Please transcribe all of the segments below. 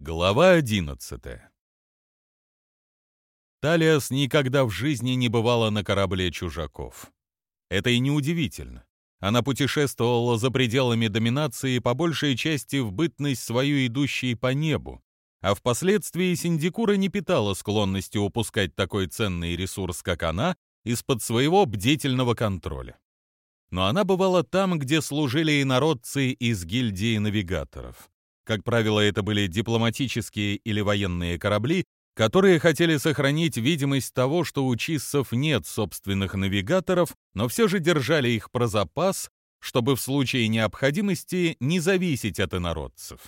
Глава 11 Талиас никогда в жизни не бывала на корабле чужаков. Это и неудивительно. Она путешествовала за пределами доминации по большей части в бытность свою идущей по небу, а впоследствии Синдикура не питала склонности упускать такой ценный ресурс, как она, из-под своего бдительного контроля. Но она бывала там, где служили инородцы из гильдии навигаторов. Как правило, это были дипломатические или военные корабли, которые хотели сохранить видимость того, что у чиссов нет собственных навигаторов, но все же держали их про запас, чтобы в случае необходимости не зависеть от инородцев.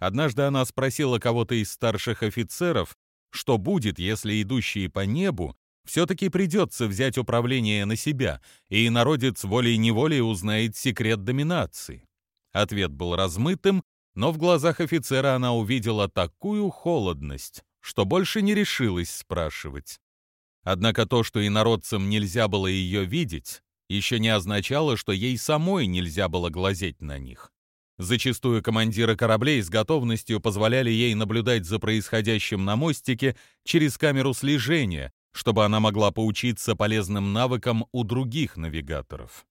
Однажды она спросила кого-то из старших офицеров, что будет, если идущие по небу все-таки придется взять управление на себя, и народец волей-неволей узнает секрет доминации. Ответ был размытым, но в глазах офицера она увидела такую холодность, что больше не решилась спрашивать. Однако то, что инородцам нельзя было ее видеть, еще не означало, что ей самой нельзя было глазеть на них. Зачастую командиры кораблей с готовностью позволяли ей наблюдать за происходящим на мостике через камеру слежения, чтобы она могла поучиться полезным навыкам у других навигаторов.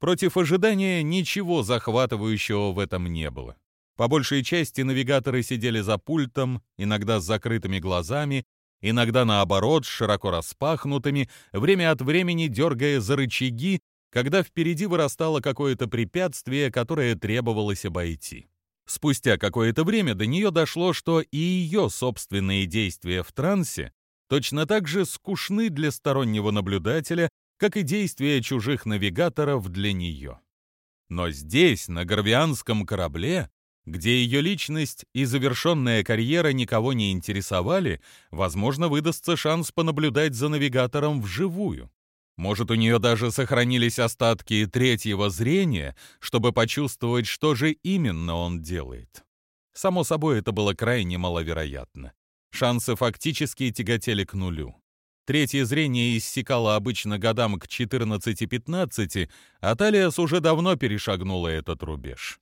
Против ожидания ничего захватывающего в этом не было. По большей части навигаторы сидели за пультом, иногда с закрытыми глазами, иногда наоборот, широко распахнутыми, время от времени дергая за рычаги, когда впереди вырастало какое-то препятствие, которое требовалось обойти. Спустя какое-то время до нее дошло, что и ее собственные действия в трансе точно так же скучны для стороннего наблюдателя, как и действия чужих навигаторов для нее. Но здесь, на Горвианском корабле, где ее личность и завершенная карьера никого не интересовали, возможно, выдастся шанс понаблюдать за навигатором вживую. Может, у нее даже сохранились остатки третьего зрения, чтобы почувствовать, что же именно он делает. Само собой, это было крайне маловероятно. Шансы фактически тяготели к нулю. Третье зрение иссякало обычно годам к 14-15, а Талиас уже давно перешагнула этот рубеж.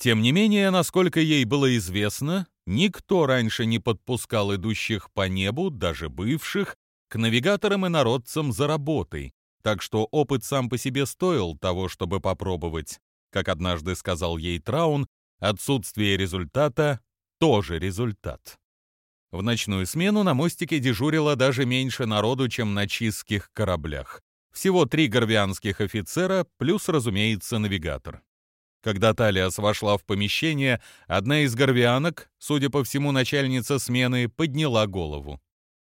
Тем не менее, насколько ей было известно, никто раньше не подпускал идущих по небу, даже бывших, к навигаторам и народцам за работой, так что опыт сам по себе стоил того, чтобы попробовать. Как однажды сказал ей Траун, отсутствие результата — тоже результат. В ночную смену на мостике дежурило даже меньше народу, чем на чистских кораблях. Всего три горвианских офицера, плюс, разумеется, навигатор. Когда Талиас вошла в помещение, одна из горвианок, судя по всему, начальница смены, подняла голову.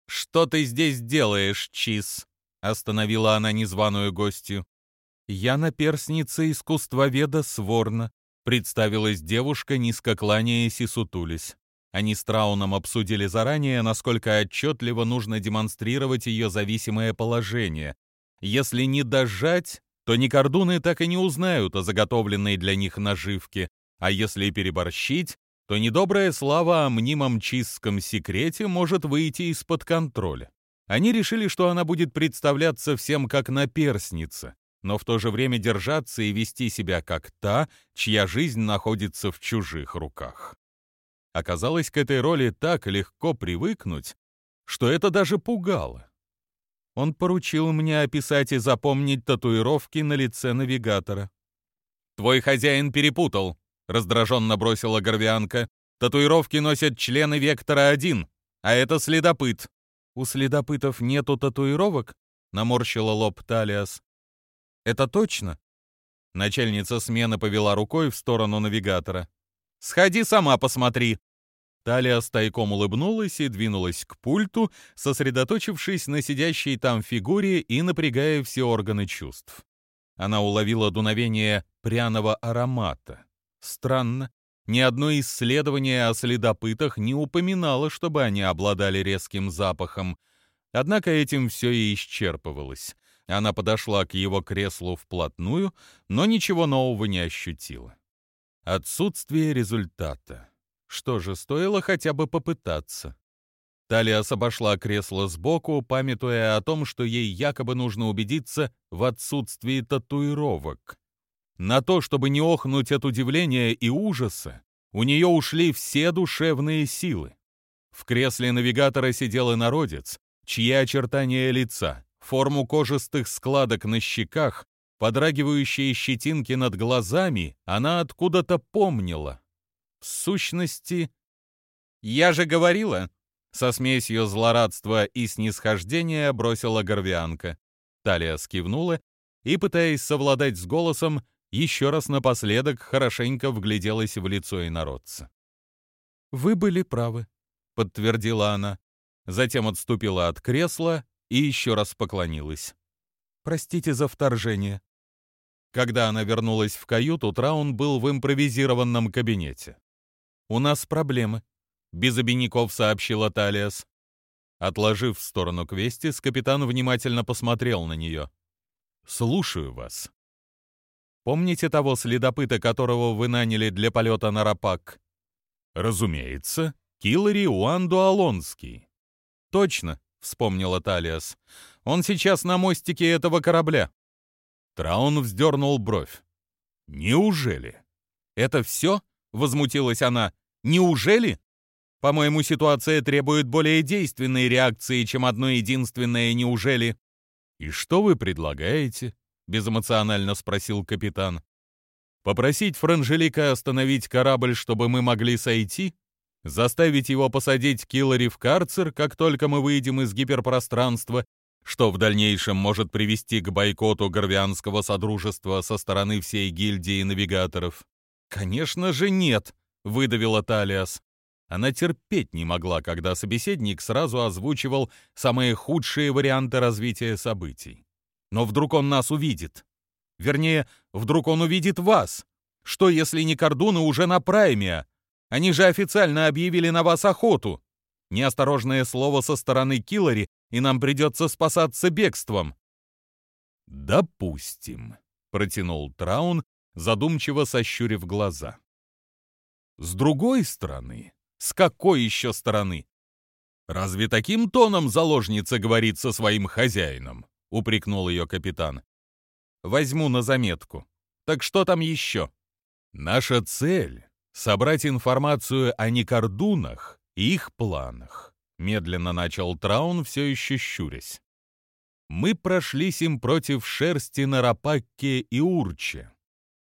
«Что ты здесь делаешь, Чиз?» — остановила она незваную гостью. «Я наперсница искусствоведа Сворна», — представилась девушка, низко кланяясь и сутулись. Они с Трауном обсудили заранее, насколько отчетливо нужно демонстрировать ее зависимое положение. Если не дожать, то никордуны так и не узнают о заготовленной для них наживке, а если переборщить, то недобрая слава о мнимом чистском секрете может выйти из-под контроля. Они решили, что она будет представляться всем как наперсница, но в то же время держаться и вести себя как та, чья жизнь находится в чужих руках. Оказалось, к этой роли так легко привыкнуть, что это даже пугало. Он поручил мне описать и запомнить татуировки на лице навигатора. «Твой хозяин перепутал», — раздраженно бросила Горвианка. «Татуировки носят члены Вектора-1, а это следопыт». «У следопытов нету татуировок?» — наморщила лоб Талиас. «Это точно?» Начальница смены повела рукой в сторону навигатора. «Сходи сама посмотри», Талия тайком улыбнулась и двинулась к пульту, сосредоточившись на сидящей там фигуре и напрягая все органы чувств. Она уловила дуновение пряного аромата. Странно, ни одно исследование о следопытах не упоминало, чтобы они обладали резким запахом. Однако этим все и исчерпывалось. Она подошла к его креслу вплотную, но ничего нового не ощутила. Отсутствие результата. Что же, стоило хотя бы попытаться. Талиас обошла кресло сбоку, памятуя о том, что ей якобы нужно убедиться в отсутствии татуировок. На то, чтобы не охнуть от удивления и ужаса, у нее ушли все душевные силы. В кресле навигатора сидел инородец, чьи очертания лица, форму кожистых складок на щеках, подрагивающие щетинки над глазами она откуда-то помнила. В сущности, «Я же говорила!» Со смесью злорадства и снисхождения бросила горвианка. Талия скивнула и, пытаясь совладать с голосом, еще раз напоследок хорошенько вгляделась в лицо инородца. «Вы были правы», — подтвердила она. Затем отступила от кресла и еще раз поклонилась. «Простите за вторжение». Когда она вернулась в каюту, Траун был в импровизированном кабинете. «У нас проблемы», — без обиняков сообщила Талиас. Отложив в сторону Квестис, капитан внимательно посмотрел на нее. «Слушаю вас». «Помните того следопыта, которого вы наняли для полета на Рапак?» «Разумеется, Киллари Уанду Алонский». «Точно», — вспомнила Талиас. «Он сейчас на мостике этого корабля». Траун вздернул бровь. «Неужели?» «Это все?» — возмутилась она. «Неужели?» «По-моему, ситуация требует более действенной реакции, чем одно единственное «неужели». «И что вы предлагаете?» — безэмоционально спросил капитан. «Попросить Франжелика остановить корабль, чтобы мы могли сойти? Заставить его посадить Киллари в карцер, как только мы выйдем из гиперпространства, что в дальнейшем может привести к бойкоту Горвианского Содружества со стороны всей гильдии навигаторов?» «Конечно же нет», — выдавила Талиас. Она терпеть не могла, когда собеседник сразу озвучивал самые худшие варианты развития событий. Но вдруг он нас увидит. Вернее, вдруг он увидит вас. Что, если не Кордуны уже на прайме? Они же официально объявили на вас охоту. Неосторожное слово со стороны Киллари, и нам придется спасаться бегством. «Допустим», — протянул Траун, задумчиво сощурив глаза. «С другой стороны, с какой еще стороны? Разве таким тоном заложница говорит со своим хозяином? Упрекнул ее капитан. Возьму на заметку. Так что там еще? Наша цель — собрать информацию о Никордунах и их планах. Медленно начал Траун, все еще щурясь. Мы прошлись им против шерсти на Рапакке и Урче.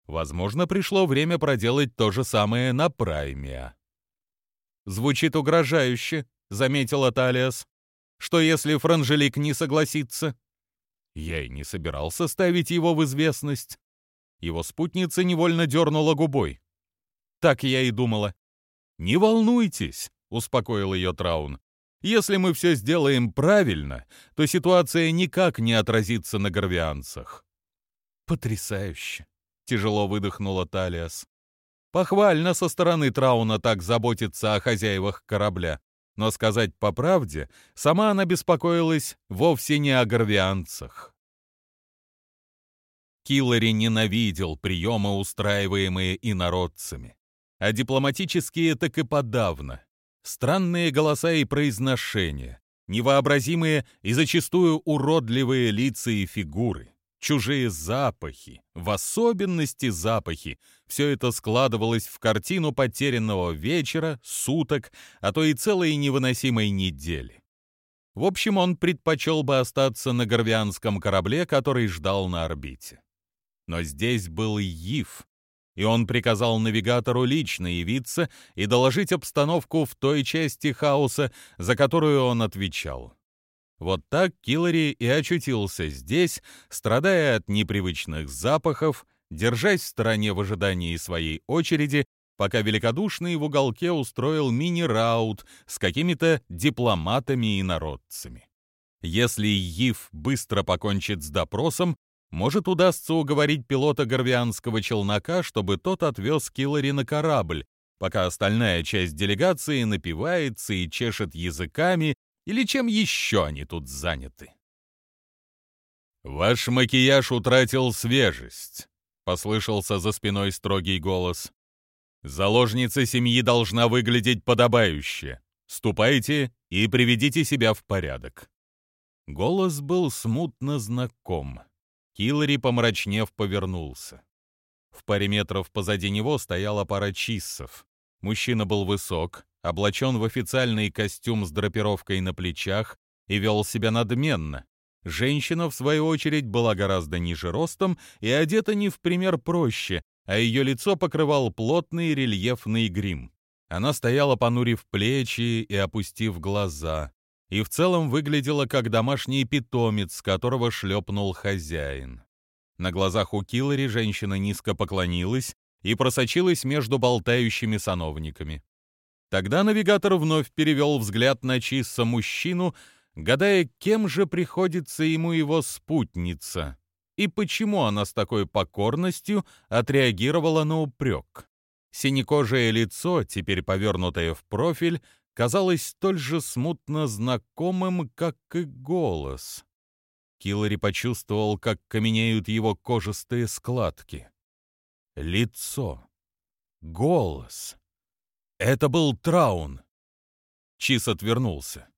Возможно, пришло время проделать то же самое на Праймия. «Звучит угрожающе», — заметила Талиас. «Что если Франжелик не согласится?» Я и не собирался ставить его в известность. Его спутница невольно дернула губой. Так я и думала. «Не волнуйтесь», — успокоил ее Траун. «Если мы все сделаем правильно, то ситуация никак не отразится на горвианцах». «Потрясающе», — тяжело выдохнула Талиас. Похвально со стороны Трауна так заботиться о хозяевах корабля. Но сказать по правде, сама она беспокоилась вовсе не о горвианцах. Киллари ненавидел приемы, устраиваемые инородцами. А дипломатические так и подавно. Странные голоса и произношения, невообразимые и зачастую уродливые лица и фигуры чужие запахи, в особенности запахи. Все это складывалось в картину потерянного вечера, суток, а то и целой невыносимой недели. В общем, он предпочел бы остаться на горвианском корабле, который ждал на орбите. Но здесь был Ив, и он приказал навигатору лично явиться и доложить обстановку в той части хаоса, за которую он отвечал. Вот так Киллари и очутился здесь, страдая от непривычных запахов, держась в стороне в ожидании своей очереди, пока великодушный в уголке устроил мини-раут с какими-то дипломатами и народцами. Если Ив быстро покончит с допросом, может удастся уговорить пилота горвианского челнока, чтобы тот отвез Киллари на корабль, пока остальная часть делегации напивается и чешет языками или чем еще они тут заняты? «Ваш макияж утратил свежесть», — послышался за спиной строгий голос. «Заложница семьи должна выглядеть подобающе. Ступайте и приведите себя в порядок». Голос был смутно знаком. Киллари, помрачнев, повернулся. В паре метров позади него стояла пара чиссов. Мужчина был высок, облачен в официальный костюм с драпировкой на плечах и вел себя надменно. Женщина, в свою очередь, была гораздо ниже ростом и одета не в пример проще, а ее лицо покрывал плотный рельефный грим. Она стояла, понурив плечи и опустив глаза, и в целом выглядела как домашний питомец, которого шлепнул хозяин. На глазах у Киллари женщина низко поклонилась и просочилась между болтающими сановниками. Тогда навигатор вновь перевел взгляд на Чисса мужчину, гадая, кем же приходится ему его спутница и почему она с такой покорностью отреагировала на упрек. Синекожее лицо, теперь повернутое в профиль, казалось столь же смутно знакомым, как и голос. Киллари почувствовал, как каменеют его кожистые складки. Лицо. Голос. Это был Траун. Чис отвернулся.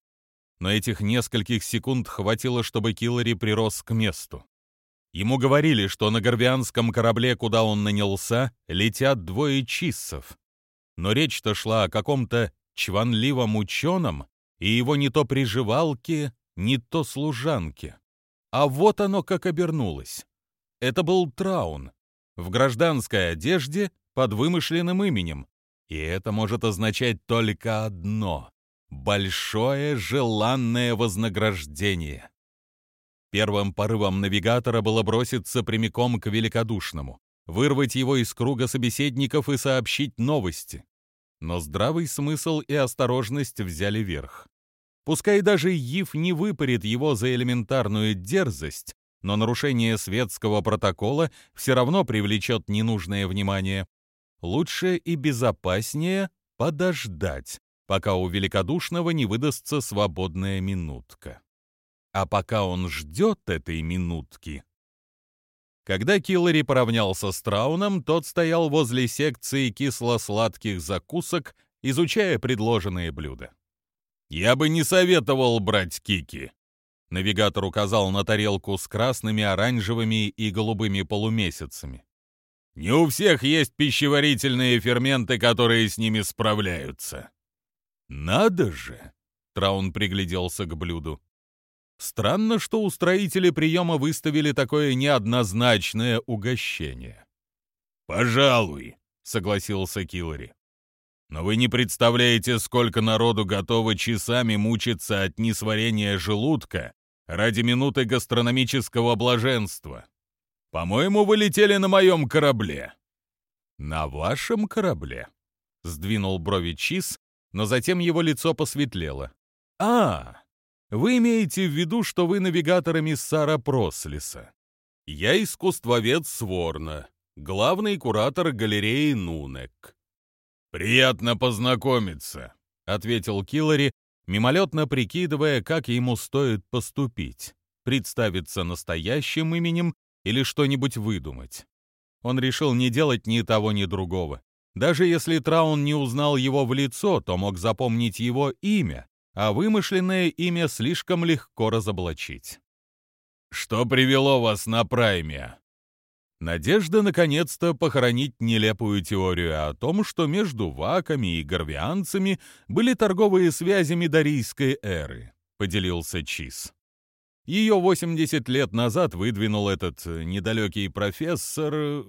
Но этих нескольких секунд хватило, чтобы Киллари прирос к месту. Ему говорили, что на горвианском корабле, куда он нанялся, летят двое чиссов. Но речь-то шла о каком-то чванливом ученом и его не то приживалке, не то служанке. А вот оно как обернулось. Это был Траун, в гражданской одежде под вымышленным именем. И это может означать только одно — большое желанное вознаграждение. Первым порывом навигатора было броситься прямиком к великодушному, вырвать его из круга собеседников и сообщить новости. Но здравый смысл и осторожность взяли верх. Пускай даже Ив не выпарит его за элементарную дерзость, но нарушение светского протокола все равно привлечет ненужное внимание. Лучше и безопаснее подождать, пока у великодушного не выдастся свободная минутка. А пока он ждет этой минутки... Когда Киллари поравнялся с Трауном, тот стоял возле секции кисло-сладких закусок, изучая предложенные блюда. «Я бы не советовал брать кики», — навигатор указал на тарелку с красными, оранжевыми и голубыми полумесяцами. «Не у всех есть пищеварительные ферменты, которые с ними справляются». «Надо же!» — Траун пригляделся к блюду. Странно, что устроители приема выставили такое неоднозначное угощение. «Пожалуй», — согласился Киллари. «Но вы не представляете, сколько народу готовы часами мучиться от несварения желудка ради минуты гастрономического блаженства. По-моему, вы летели на моем корабле». «На вашем корабле?» — сдвинул брови Чиз, но затем его лицо посветлело. «А, вы имеете в виду, что вы навигатор эмиссара Прослиса. Я искусствовед Сворна, главный куратор галереи Нунек. «Приятно познакомиться», — ответил Киллари, мимолетно прикидывая, как ему стоит поступить, представиться настоящим именем или что-нибудь выдумать. Он решил не делать ни того, ни другого. Даже если Траун не узнал его в лицо, то мог запомнить его имя, а вымышленное имя слишком легко разоблачить. «Что привело вас на Прайме?» Надежда наконец-то похоронить нелепую теорию о том, что между ваками и горвианцами были торговые связи медарийской эры, поделился Чиз. Ее 80 лет назад выдвинул этот недалекий профессор...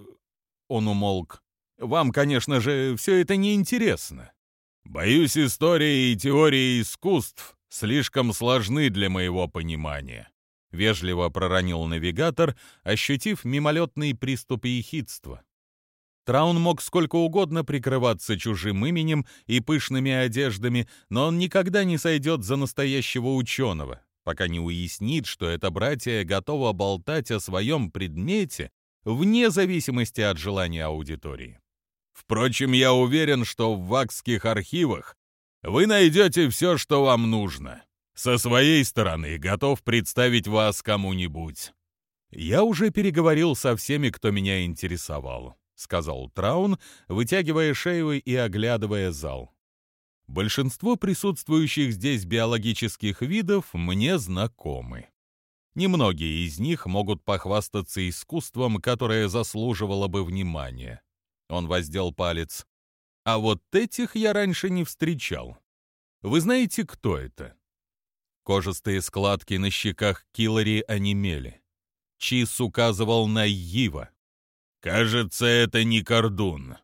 Он умолк. Вам, конечно же, все это не интересно. Боюсь, история и теория искусств слишком сложны для моего понимания. Вежливо проронил навигатор, ощутив мимолетный приступ ехидства. Траун мог сколько угодно прикрываться чужим именем и пышными одеждами, но он никогда не сойдет за настоящего ученого, пока не уяснит, что это братья готово болтать о своем предмете вне зависимости от желания аудитории. Впрочем, я уверен, что в вакских архивах вы найдете все, что вам нужно. Со своей стороны готов представить вас кому-нибудь. Я уже переговорил со всеми, кто меня интересовал, сказал Траун, вытягивая шею и оглядывая зал. Большинство присутствующих здесь биологических видов мне знакомы. Немногие из них могут похвастаться искусством, которое заслуживало бы внимания. Он воздел палец. А вот этих я раньше не встречал. Вы знаете, кто это?» Кожистые складки на щеках Киллари онемели. Чиз указывал на Ива. «Кажется, это не Кордун».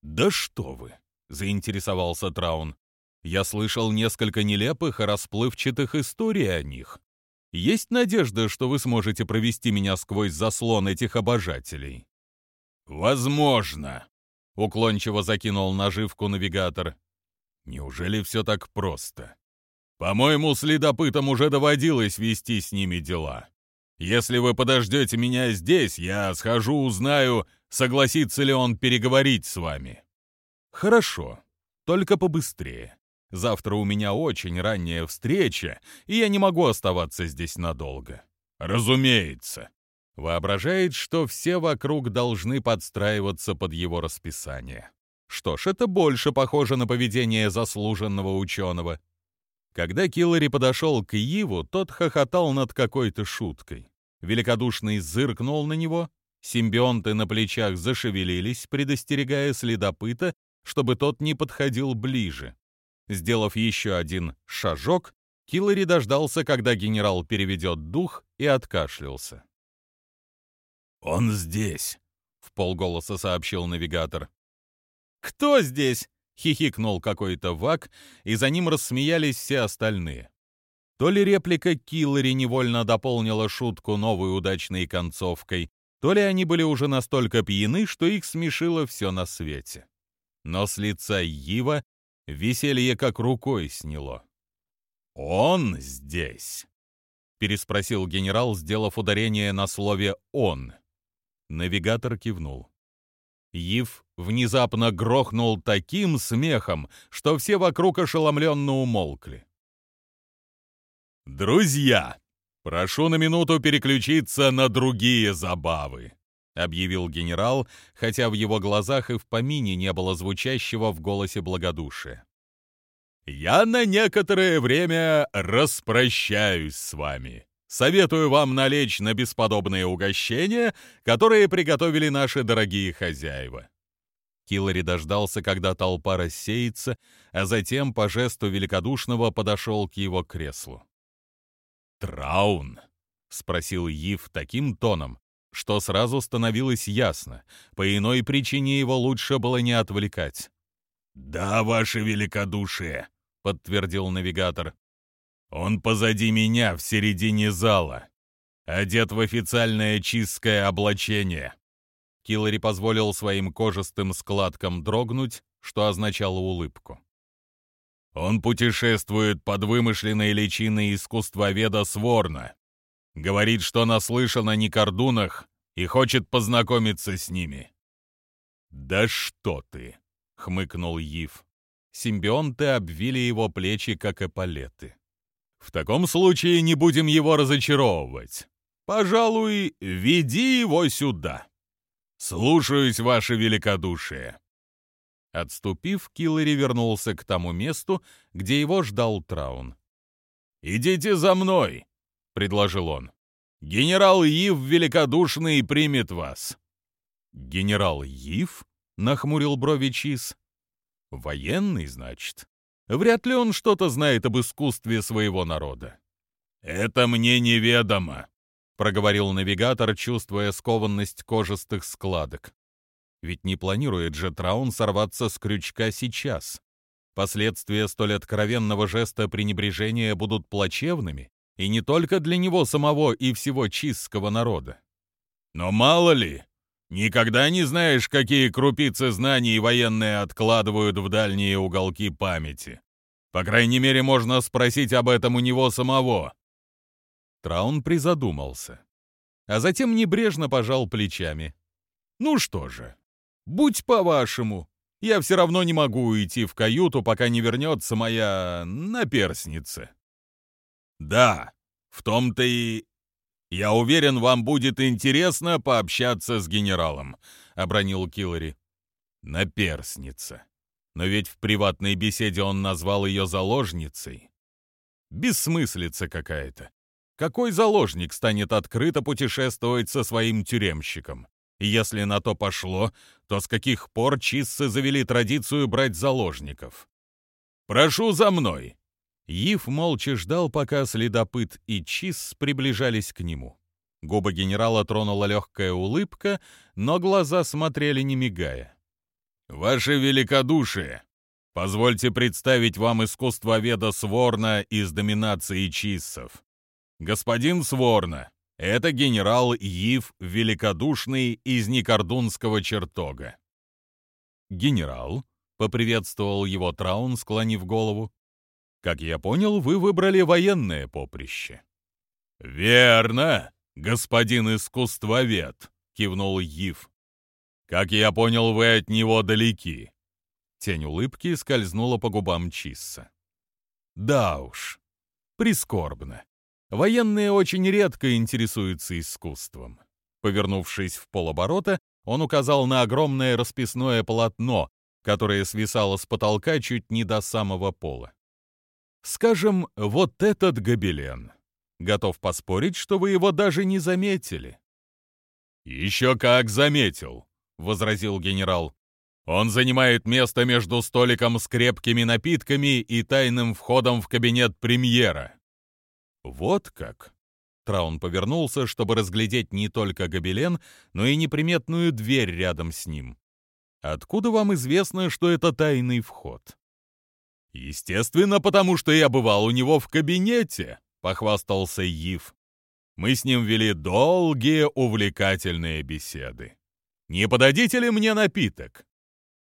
«Да что вы!» — заинтересовался Траун. «Я слышал несколько нелепых и расплывчатых историй о них. Есть надежда, что вы сможете провести меня сквозь заслон этих обожателей?» «Возможно», — уклончиво закинул наживку навигатор. «Неужели все так просто? По-моему, следопытам уже доводилось вести с ними дела. Если вы подождете меня здесь, я схожу, узнаю, согласится ли он переговорить с вами». «Хорошо, только побыстрее. Завтра у меня очень ранняя встреча, и я не могу оставаться здесь надолго». «Разумеется». Воображает, что все вокруг должны подстраиваться под его расписание. Что ж, это больше похоже на поведение заслуженного ученого. Когда Киллари подошел к Иву, тот хохотал над какой-то шуткой. Великодушный зыркнул на него, симбионты на плечах зашевелились, предостерегая следопыта, чтобы тот не подходил ближе. Сделав еще один шажок, Киллари дождался, когда генерал переведет дух, и откашлялся. «Он здесь», — в полголоса сообщил навигатор. «Кто здесь?» — хихикнул какой-то вак, и за ним рассмеялись все остальные. То ли реплика Киллари невольно дополнила шутку новой удачной концовкой, то ли они были уже настолько пьяны, что их смешило все на свете. Но с лица Ива веселье как рукой сняло. «Он здесь?» — переспросил генерал, сделав ударение на слове «он». Навигатор кивнул. Ив внезапно грохнул таким смехом, что все вокруг ошеломленно умолкли. «Друзья, прошу на минуту переключиться на другие забавы», объявил генерал, хотя в его глазах и в помине не было звучащего в голосе благодушия. «Я на некоторое время распрощаюсь с вами. Советую вам налечь на бесподобные угощения, которые приготовили наши дорогие хозяева». Киллари дождался, когда толпа рассеется, а затем по жесту великодушного подошел к его креслу. «Траун?» — спросил Ив таким тоном, что сразу становилось ясно, по иной причине его лучше было не отвлекать. «Да, ваше великодушие», — подтвердил навигатор. Он позади меня, в середине зала, одет в официальное чистское облачение. Киллари позволил своим кожистым складкам дрогнуть, что означало улыбку. Он путешествует под вымышленной личиной искусствоведа Сворна. Говорит, что наслышан о Никордунах и хочет познакомиться с ними. «Да что ты!» — хмыкнул Ив. Симбионты обвили его плечи, как эполеты. В таком случае не будем его разочаровывать. Пожалуй, веди его сюда. Слушаюсь, ваше великодушие. Отступив, Киллари вернулся к тому месту, где его ждал Траун. «Идите за мной», — предложил он. «Генерал Ив великодушный примет вас». «Генерал Ив?» — нахмурил брови Чиз. «Военный, значит?» Вряд ли он что-то знает об искусстве своего народа. «Это мне неведомо», — проговорил навигатор, чувствуя скованность кожистых складок. Ведь не планирует же Траун сорваться с крючка сейчас. Последствия столь откровенного жеста пренебрежения будут плачевными, и не только для него самого и всего чистского народа. Но мало ли, Никогда не знаешь, какие крупицы знаний военные откладывают в дальние уголки памяти. По крайней мере, можно спросить об этом у него самого. Траун призадумался, а затем небрежно пожал плечами. «Ну что же, будь по-вашему. Я все равно не могу уйти в каюту, пока не вернется моя наперсница». «Да, в том-то и «Я уверен, вам будет интересно пообщаться с генералом», — обронил Киллари. «Наперсница. Но ведь в приватной беседе он назвал ее заложницей. Бессмыслица какая-то. Какой заложник станет открыто путешествовать со своим тюремщиком? Если на то пошло, то с каких пор чиссы завели традицию брать заложников? «Прошу за мной!» Ив молча ждал, пока следопыт и Чисс приближались к нему. Губы генерала тронула легкая улыбка, но глаза смотрели не мигая. «Ваше великодушие! Позвольте представить вам искусствоведа Сворна из доминации чиссов. Господин Сворна, это генерал Ив Великодушный из Никордунского чертога». «Генерал», — поприветствовал его Траун, склонив голову, «как я понял, вы выбрали военное поприще». «Верно!» господин искусствовед», — кивнул Ив. «Как я понял, вы от него далеки». Тень улыбки скользнула по губам Чисса. «Да уж, прискорбно. Военные очень редко интересуются искусством». Повернувшись в полоборота, он указал на огромное расписное полотно, которое свисало с потолка чуть не до самого пола. «Скажем, вот этот гобелен. Готов поспорить, что вы его даже не заметили». «Еще как заметил», — возразил генерал. «Он занимает место между столиком с крепкими напитками и тайным входом в кабинет премьера». «Вот как?» Траун повернулся, чтобы разглядеть не только гобелен, но и неприметную дверь рядом с ним. «Откуда вам известно, что это тайный вход?» «Естественно, потому что я бывал у него в кабинете», похвастался Ив. Мы с ним вели долгие увлекательные беседы. Не подадите ли мне напиток?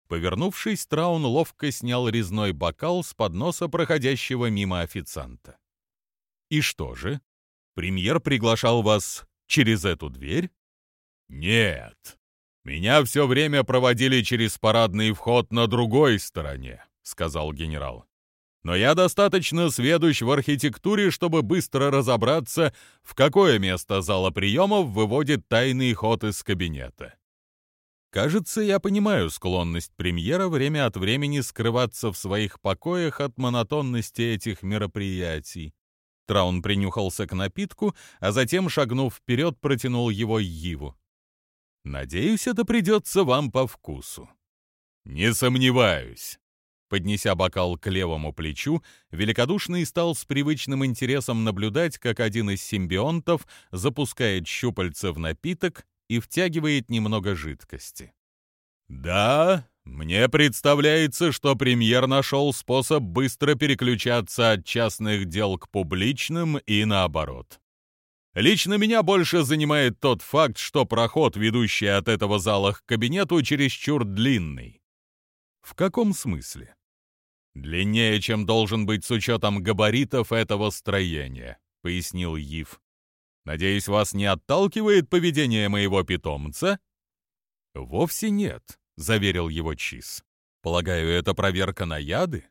Повернувшись, Траун ловко снял резной бокал с подноса проходящего мимо официанта. И что же? Премьер приглашал вас через эту дверь? Нет. Меня все время проводили через парадный вход на другой стороне, сказал генерал но я достаточно сведущ в архитектуре, чтобы быстро разобраться, в какое место зала приемов выводит тайный ход из кабинета. Кажется, я понимаю склонность премьера время от времени скрываться в своих покоях от монотонности этих мероприятий. Траун принюхался к напитку, а затем, шагнув вперед, протянул его Йиву. «Надеюсь, это придется вам по вкусу». «Не сомневаюсь», Поднеся бокал к левому плечу, великодушный стал с привычным интересом наблюдать, как один из симбионтов запускает щупальца в напиток и втягивает немного жидкости. «Да, мне представляется, что премьер нашел способ быстро переключаться от частных дел к публичным и наоборот. Лично меня больше занимает тот факт, что проход, ведущий от этого зала к кабинету, чересчур длинный. В каком смысле? «Длиннее, чем должен быть с учетом габаритов этого строения», — пояснил Ив. «Надеюсь, вас не отталкивает поведение моего питомца?» «Вовсе нет», — заверил его Чиз. «Полагаю, это проверка на яды?»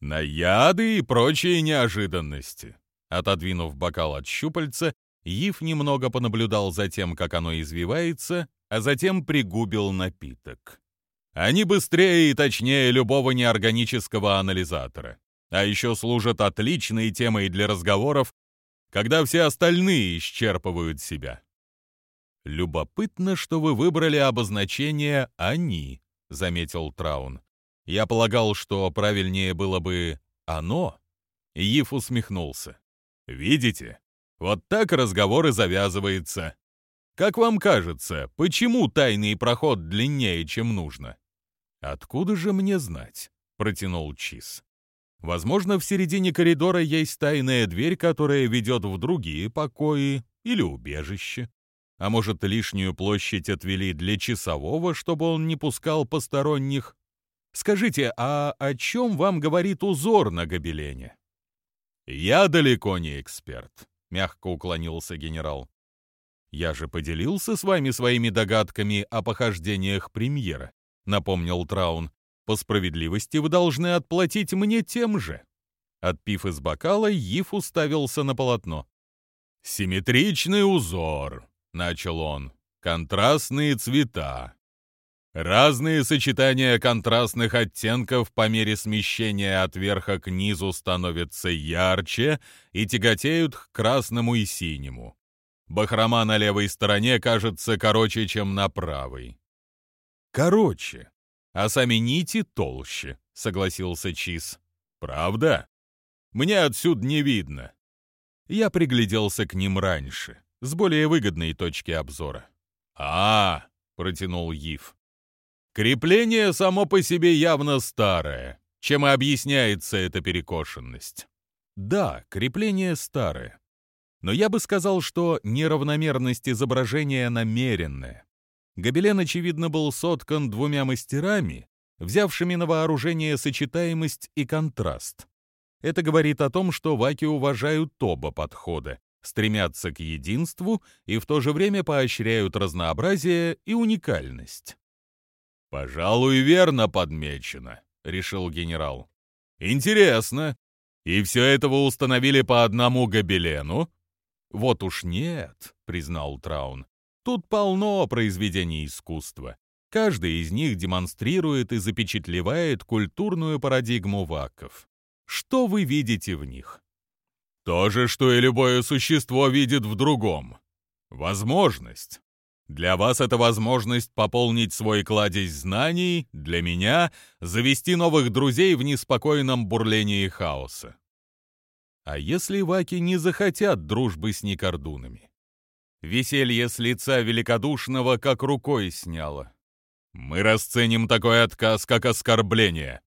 «На яды и прочие неожиданности». Отодвинув бокал от щупальца, Ив немного понаблюдал за тем, как оно извивается, а затем пригубил напиток. Они быстрее и точнее любого неорганического анализатора. А еще служат отличной темой для разговоров, когда все остальные исчерпывают себя. «Любопытно, что вы выбрали обозначение «они», — заметил Траун. «Я полагал, что правильнее было бы «оно». Ив усмехнулся. «Видите? Вот так разговор и завязывается. Как вам кажется, почему тайный проход длиннее, чем нужно?» «Откуда же мне знать?» — протянул Чиз. «Возможно, в середине коридора есть тайная дверь, которая ведет в другие покои или убежище. А может, лишнюю площадь отвели для часового, чтобы он не пускал посторонних? Скажите, а о чем вам говорит узор на гобелене?» «Я далеко не эксперт», — мягко уклонился генерал. «Я же поделился с вами своими догадками о похождениях премьера напомнил Траун. По справедливости вы должны отплатить мне тем же. Отпив из бокала, Ив уставился на полотно. «Симметричный узор», — начал он, — «контрастные цвета. Разные сочетания контрастных оттенков по мере смещения от верха к низу становятся ярче и тяготеют к красному и синему. Бахрома на левой стороне кажется короче, чем на правой. Короче, а сами нити толще, согласился Чиз. Правда? Мне отсюда не видно. Я пригляделся к ним раньше, с более выгодной точки обзора. А, протянул Ив. Крепление само по себе явно старое, чем и объясняется эта перекошенность. Да, крепление старое. Но я бы сказал, что неравномерность изображения намеренная. Гобелен, очевидно, был соткан двумя мастерами, взявшими на вооружение сочетаемость и контраст. Это говорит о том, что ваки уважают оба подхода, стремятся к единству и в то же время поощряют разнообразие и уникальность. «Пожалуй, верно подмечено», — решил генерал. «Интересно. И все этого установили по одному гобелену?» «Вот уж нет», — признал Траун. «Тут полно произведений искусства. Каждый из них демонстрирует и запечатлевает культурную парадигму ваков. Что вы видите в них?» «То же, что и любое существо видит в другом. Возможность. Для вас это возможность пополнить свой кладезь знаний, для меня — завести новых друзей в неспокойном бурлении хаоса. А если ваки не захотят дружбы с никордунами? Веселье с лица великодушного как рукой сняло. Мы расценим такой отказ как оскорбление.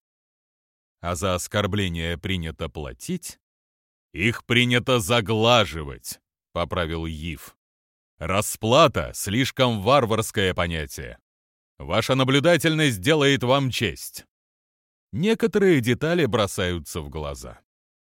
А за оскорбление принято платить? Их принято заглаживать, — поправил Ив. Расплата — слишком варварское понятие. Ваша наблюдательность делает вам честь. Некоторые детали бросаются в глаза.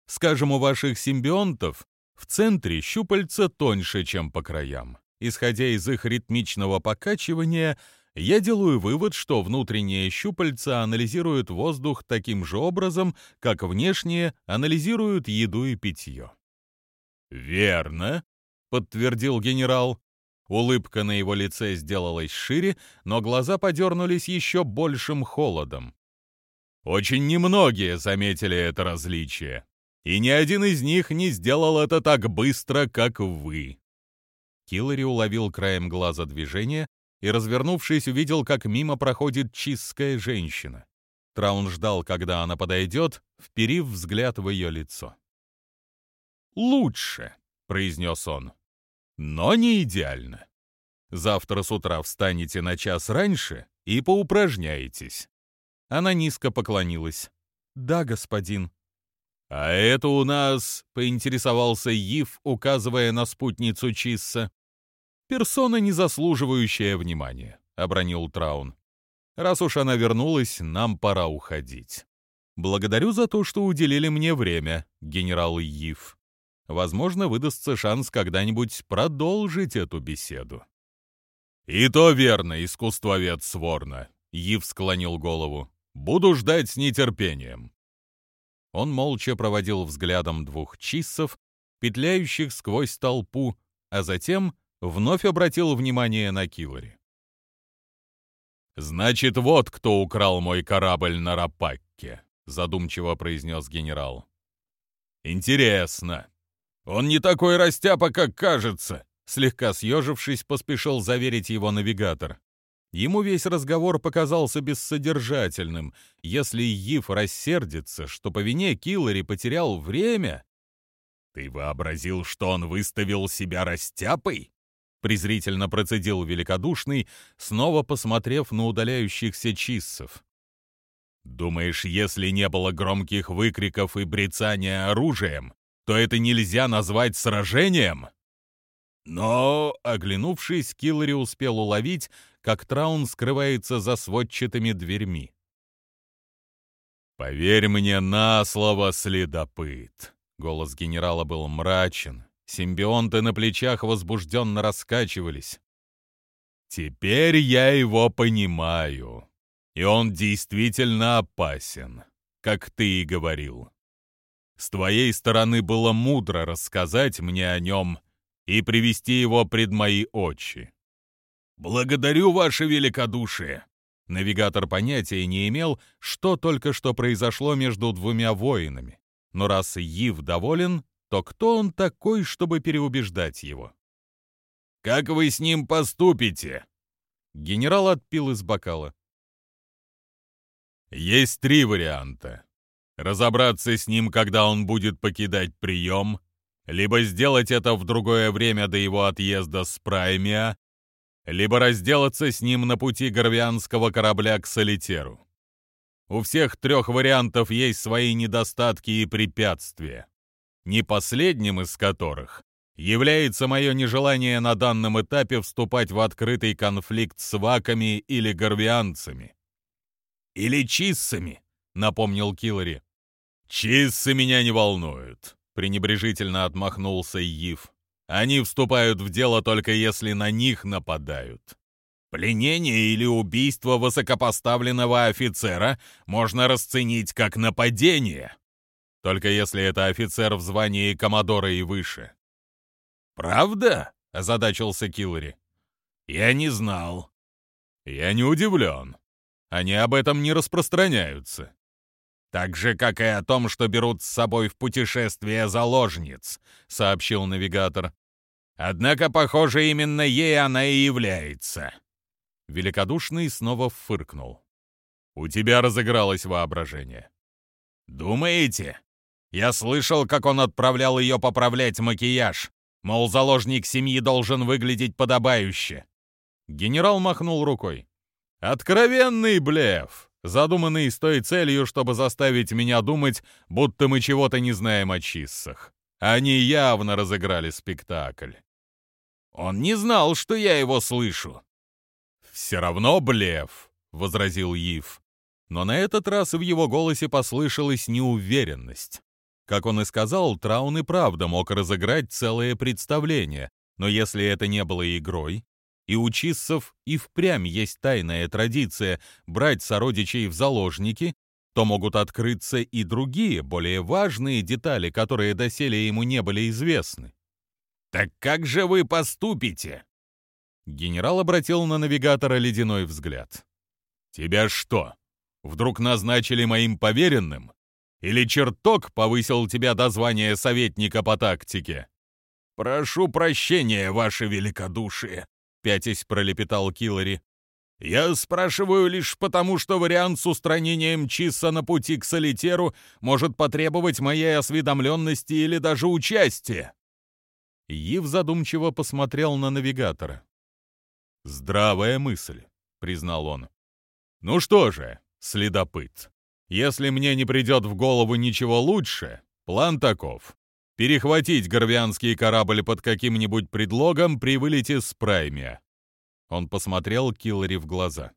Скажем, у ваших симбионтов в центре щупальца тоньше, чем по краям. Исходя из их ритмичного покачивания, я делаю вывод, что внутренние щупальца анализируют воздух таким же образом, как внешние анализируют еду и питье. «Верно», подтвердил генерал. Улыбка на его лице сделалась шире, но глаза подернулись еще большим холодом. Очень немногие заметили это различие, и ни один из них не сделал это так быстро, как вы. Киллари уловил краем глаза движение и, развернувшись, увидел, как мимо проходит чистская женщина. Траун ждал, когда она подойдет, вперив взгляд в ее лицо. «Лучше», — произнес он но не идеально. Завтра с утра встанете на час раньше и поупражняетесь». Она низко поклонилась. «Да, господин». «А это у нас», — поинтересовался Ив, указывая на спутницу Чисса. «Персона, не заслуживающая внимания», — обронил Траун. «Раз уж она вернулась, нам пора уходить. Благодарю за то, что уделили мне время, генерал Ив». Возможно, выдастся шанс когда-нибудь продолжить эту беседу. «И то верно, искусствовед Сворна», — Ив склонил голову. «Буду ждать с нетерпением». Он молча проводил взглядом двух чиссов, петляющих сквозь толпу, а затем вновь обратил внимание на Килари. «Значит, вот кто украл мой корабль на Рапакке», — задумчиво произнес генерал. «Интересно. «Он не такой растяпа, как кажется», — слегка съежившись, поспешил заверить его навигатор. Ему весь разговор показался бессодержательным. Если Ив рассердится, что по вине Киллари потерял время... «Ты вообразил, что он выставил себя растяпой?» презрительно процедил великодушный, снова посмотрев на удаляющихся чиссов. «Думаешь, если не было громких выкриков и брецания оружием, то это нельзя назвать сражением. Но, оглянувшись, Киллари успел уловить, как Траун скрывается за сводчатыми дверьми. «Поверь мне на слово, следопыт!» Голос генерала был мрачен. Симбионты на плечах возбужденно раскачивались. «Теперь я его понимаю. И он действительно опасен, как ты и говорил. С твоей стороны было мудро рассказать мне о нем и привести его пред мои очи. Благодарю ваше великодушие. Навигатор понятия не имел, что только что произошло между двумя воинами. Но раз Ив доволен, то кто он такой, чтобы переубеждать его? Как вы с ним поступите?» Генерал отпил из бокала. «Есть три варианта. Разобраться с ним, когда он будет покидать прием, либо сделать это в другое время до его отъезда с Праймия, либо разделаться с ним на пути горвианского корабля к Солитеру. У всех трех вариантов есть свои недостатки и препятствия, не последним из которых является мое нежелание на данном этапе вступать в открытый конфликт с ваками или горвианцами. «Или чиссами», — напомнил Киллари. «Чиссы меня не волнуют», — пренебрежительно отмахнулся Ив. «Они вступают в дело только если на них нападают. Пленение или убийство высокопоставленного офицера можно расценить как нападение, только если это офицер в звании коммодора и выше. «Правда?» — озадачился Киллари. «Я не знал». «Я не удивлен. Они об этом не распространяются». «Так же, как и о том, что берут с собой в путешествие заложниц», — сообщил навигатор. «Однако, похоже, именно ей она и является». Великодушный снова фыркнул. «У тебя разыгралось воображение». «Думаете? Я слышал, как он отправлял ее поправлять макияж. Мол, заложник семьи должен выглядеть подобающе. Генерал махнул рукой. Откровенный блеф, задуманный с той целью, чтобы заставить меня думать, будто мы чего-то не знаем о чиссах. Они явно разыграли спектакль. Он не знал, что я его слышу. «Все равно блеф», — возразил Ив. Но на этот раз в его голосе послышалась неуверенность. Как он и сказал, Траун и правда мог разыграть целое представление, но если это не было игрой, и у чиссов и впрямь есть тайная традиция брать сородичей в заложники, то могут открыться и другие, более важные детали, которые доселе ему не были известны. «Так как же вы поступите?» Генерал обратил на навигатора ледяной взгляд. «Тебя что, вдруг назначили моим поверенным? Или чертог повысил тебя до звания советника по тактике?» «Прошу прощения, ваше великодушие», — пятясь пролепетал Киллари. «Я спрашиваю лишь потому, что вариант с устранением Чиса на пути к Солитеру может потребовать моей осведомленности или даже участия». Ив задумчиво посмотрел на навигатора. «Здравая мысль», — признал он. «Ну что же, следопыт, если мне не придет в голову ничего лучше, план таков. Перехватить горвианский корабль под каким-нибудь предлогом при вылете с Праймия. Он посмотрел Киллари в глаза.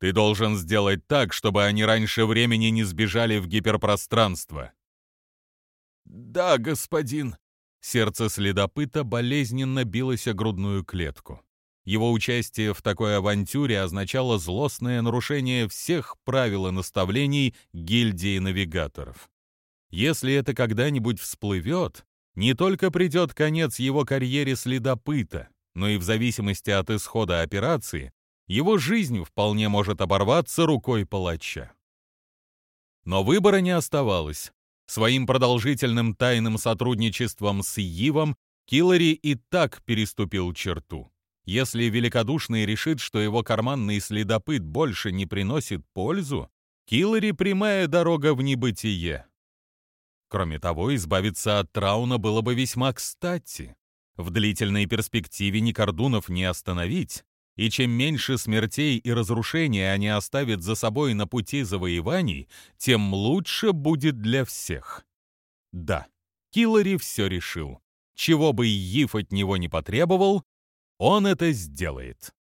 Ты должен сделать так, чтобы они раньше времени не сбежали в гиперпространство. Да, господин. Сердце следопыта болезненно билось о грудную клетку. Его участие в такой авантюре означало злостное нарушение всех правил и наставлений гильдии навигаторов. Если это когда-нибудь всплывет, не только придет конец его карьере следопыта, но и в зависимости от исхода операции, его жизнь вполне может оборваться рукой палача. Но выбора не оставалось. Своим продолжительным тайным сотрудничеством с Ивом Киллари и так переступил черту. Если великодушный решит, что его карманный следопыт больше не приносит пользу, Киллари прямая дорога в небытие. Кроме того, избавиться от Трауна было бы весьма кстати. В длительной перспективе Никордунов не остановить, и чем меньше смертей и разрушений они оставят за собой на пути завоеваний, тем лучше будет для всех. Да, Киллари все решил. Чего бы Ив от него не потребовал, он это сделает.